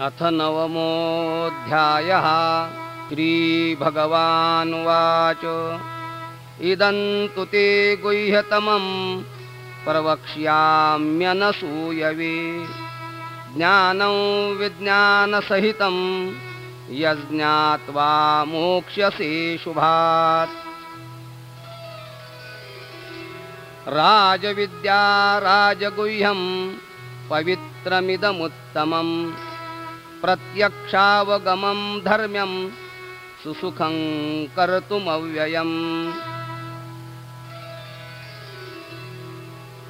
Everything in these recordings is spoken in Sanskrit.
अथ नवमोऽध्यायः श्रीभगवानुवाच। इदं तु ते गुह्यतमं प्रवक्ष्याम्यनसूयवे। ज्ञानं विज्ञानसहितं यज्ञात्वा मोक्ष्यसे शुभात्। राजविद्या राजगुह्यं पवित्रमिदमुत्तमम् प्रत्यक्षावगमं धर्म्यं सुसुखं कर्तुमव्ययम्।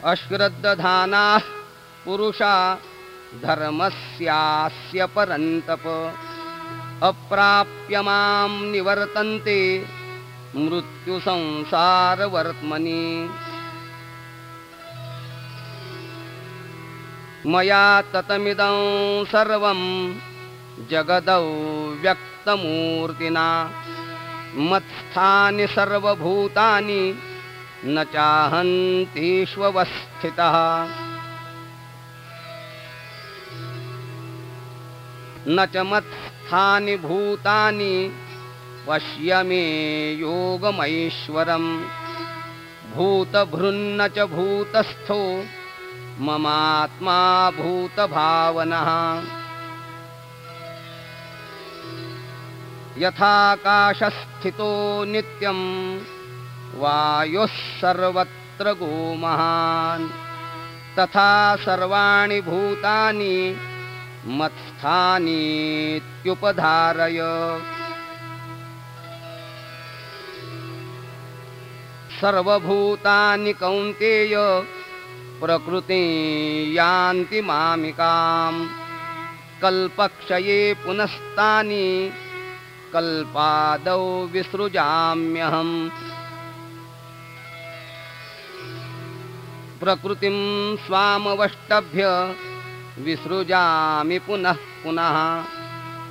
अश्रद्दधानाः पुरुषा धर्मस्यास्य परन्तप। अप्राप्य मां निवर्तन्ते मृत्युसंसारवर्त्मनि मया ततमिदं सर्वं जगदौ व्यक्तमूर्तिना। मत्स्थानि सर्वभूतानि न चाहन्तीष्वस्थितः न च मत्स्थानि भूतानि पश्य मे योगमैश्वरम्। भूतभृन्न च भूतस्थो ममात्मा भूतभावनः यथाकाशस्थितो नित्यं वायुः सर्वत्र गोमहान्। तथा सर्वाणि भूतानि मत्स्थानीत्युपधारय। सर्वभूतानि कौन्तेय प्रकृति यान्ति मामिकां कल्पक्षये पुनस्तानि कल्पादौ विसृजाम्यहम्। प्रकृतिं स्वामवष्टभ्य विसृजामि पुनः पुनः।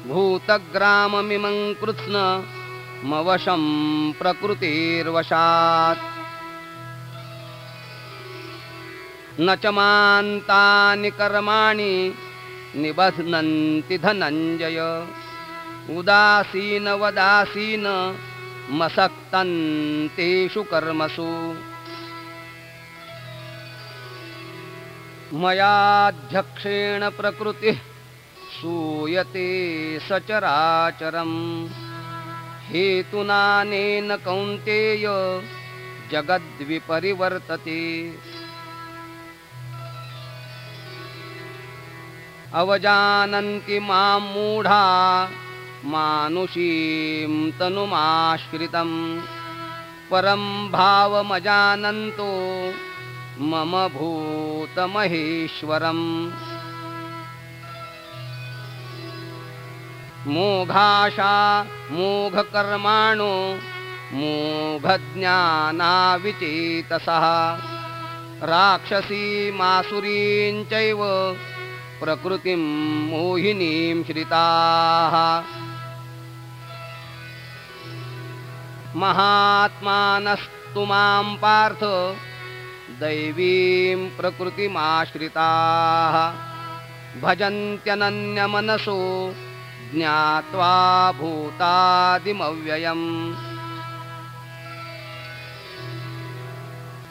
भूतग्राममिमं कृत्स्नमवशं प्रकृतिर्वशात् न च मान्तानि कर्माणि निबध्नन्ति धनञ्जय। उदासीनवदासीन मसक्तन्तेषु कर्मसु। मयाध्यक्षेण प्रकृतिः सूयते सचराचरं हेतुनानेन कौन्तेय जगद्विपरिवर्तते अवजानन्ति मां मूढा मानुषीं तनुमाश्रितं परं भावमजानन्तो मम भूतमहेश्वरम्। मोघाशा मोघकर्माणो मोघज्ञानाविचेतसः। राक्षसीमासुरीं चैव प्रकृतिं मोहिनीं श्रिताः। महात्मानस्तु मां पार्थ दैवीं प्रकृतिमाश्रिताः। भजन्त्यनन्यमनसो ज्ञात्वा भूतादिमव्ययम्।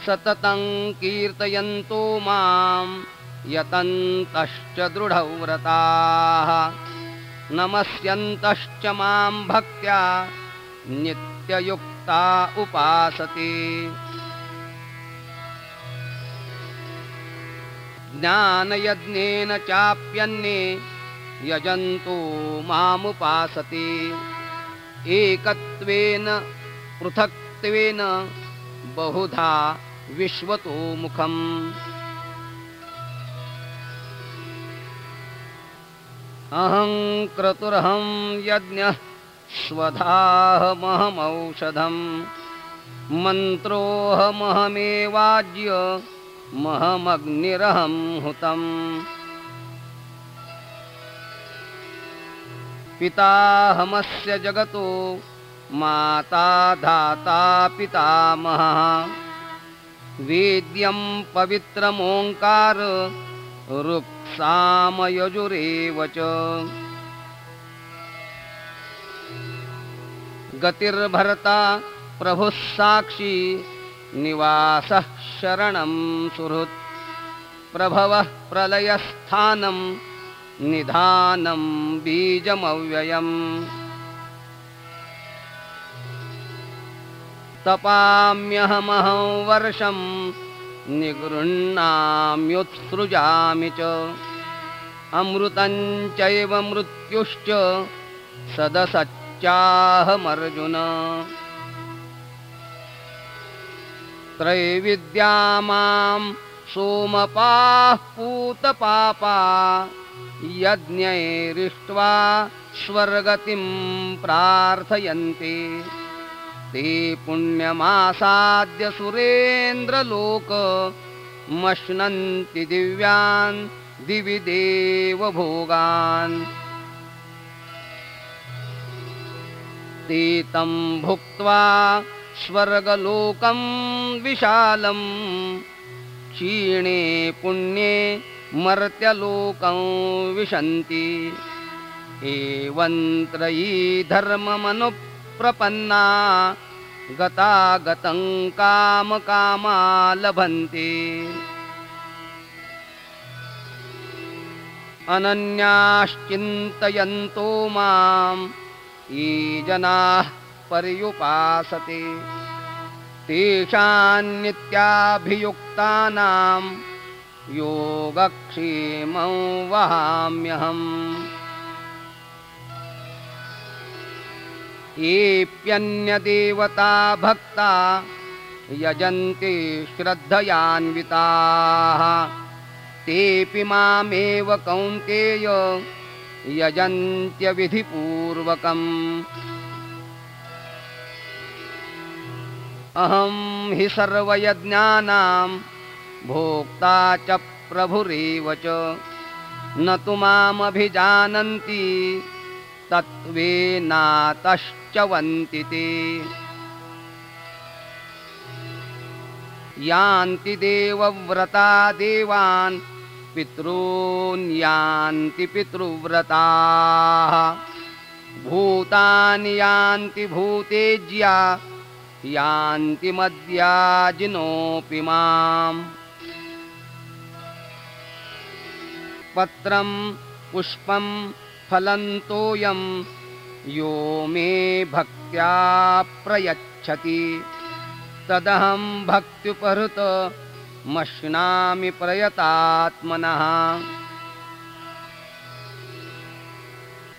सततं कीर्तयन्तो मां यतन्तश्च दृढव्रताः। नमस्यन्तश्च मां भक्त्या नित्ययुक्ता उपासते। ज्ञानयज्ञेन चाप्यन्ये यजन्तो मामुपासते। एकत्वेन पृथक्त्वेन बहुधा विश्वतो मुखम् अहं क्रतुरहं यज्ञः स्वधाहमहमौषधं मन्त्रोऽहमहमेवाज्य महमग्निरहं हुतम्। पिताहमस्य जगतो माता धाता पितामहः। वेद्यं पवित्रमोङ्कार ऋक्सामयजुरेव च। गतिर्भर्ता प्रभुः साक्षी निवासः शरणं सुहृत्। प्रभवः प्रलयस्थानं निधानं बीजमव्ययम्। तपाम्यहमहं वर्षं निगृह्णाम्युत्सृजामि च। अमृतं चैव मृत्युश्च सदसच्चाहमर्जुन। त्रैविद्या मां सोमपाः पूतपापा यज्ञैरिष्ट्वा स्वर्गतिं प्रार्थयन्ति ते पुण्यमासाद्य सुरेन्द्रलोकमश्नन्ति दिव्यान् दिवि देवभोगान्। ते तं भुक्त्वा स्वर्गलोकं विशालं क्षीणे पुण्ये मर्त्यलोकं विशन्ति। एवं त्रयी धर्ममनुप्रपन्ना गतागतं कामकामा लभन्ते अनन्याश्चिन्तयन्तो मां ये जनाः पर्युपासते। तेषान्नित्याभियुक्तानां योगक्षेमं वहाम्यहम् येऽप्यन्यदेवता भक्ता यजन्ति श्रद्धयान्विताः। तेऽपि मामेव कौन्तेय यजन्त्यविधिपूर्वकम्। अहं हि सर्वयज्ञानां भोक्ता च प्रभुरेव च। न तु मामभिजानन्ति तत्त्वेनातश्च वन्ति ते। यान्ति देवव्रता देवान् पितॄन् यान्ति पितृव्रताः। भूतानि यान्ति भूतेज्या यान्ति मद्याजिनोऽपि माम्। पत्रं पुष्पं फलन्तोऽयं यो मे भक्त्या प्रयच्छति। तदहं भक्त्युपहृत मश्नामि प्रयतात्मनः।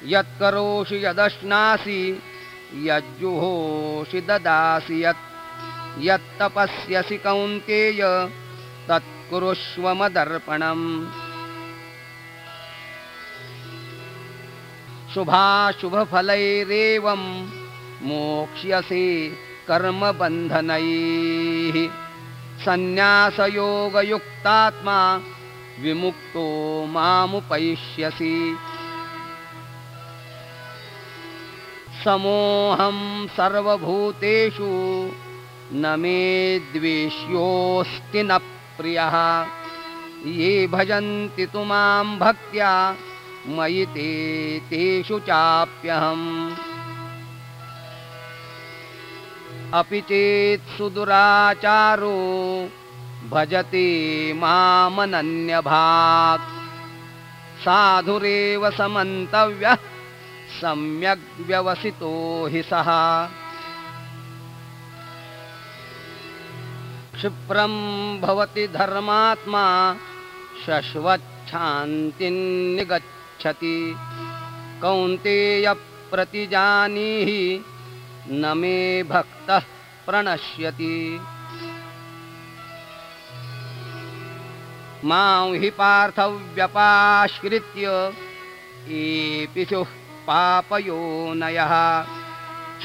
यत्करोषि यदश्नासि यज्जुहोषि ददासि यत्। यत्तपस्यसि कौन्तेय तत्कुरुष्व शुभाशुभफलैरेवं मोक्ष्यसि कर्मबन्धनैः। सन्न्यासयोगयुक्तात्मा विमुक्तो मामुपैष्यसि। समोऽहं सर्वभूतेषु न मे द्वेष्योऽस्ति न प्रियः। ये भजन्ति तु मां भक्त्या मयि ते तेषु चाप्यहम्। अपि चेत् सुदुराचारो भजते मामनन्यभाक्। साधुरेव समन्तव्यः सम्यग् व्यवसितो हि सः। क्षिप्रं भवति धर्मात्मा शश्वच्छान्तिं निगच्छति कौन्तेयप्रतिजानीहि न मे भक्तः प्रणश्यति। मां हि पार्थव्यपाश्रित्य एपिषुः पापयोनयः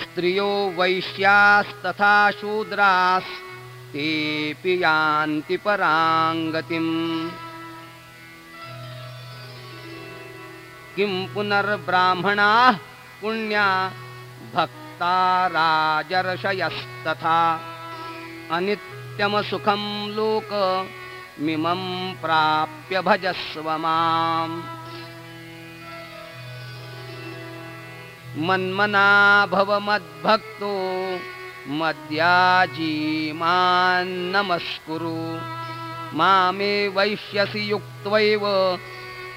स्त्रियो वैश्यास्तथा शूद्रास्तेऽपि यान्ति पराङ्गतिम् किं पुनर्ब्राह्मणाः पुण्या भक्ता राजर्षयस्तथा अनित्यमसुखं लोक मिमं प्राप्य भजस्व माम्। मन्मना भव मद्भक्तो मद्याजी मान्नमस्कुरु मामे वैश्यसि युक्त्वैव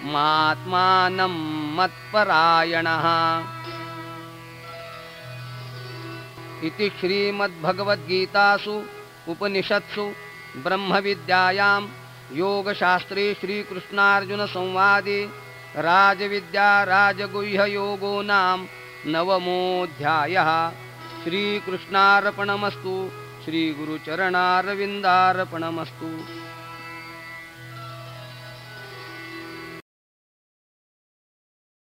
मात्मानं मत्परायणः। इति श्रीमद्भगवद्गीतासु उपनिषत्सु ब्रह्मविद्यायां योगशास्त्रे श्रीकृष्णार्जुनसंवादे राजविद्या राजगुह्ययोगो नाम नवमोऽध्यायः। श्रीकृष्णार्पणमस्तु श्रीगुरुचरणारविन्दार्पणमस्तु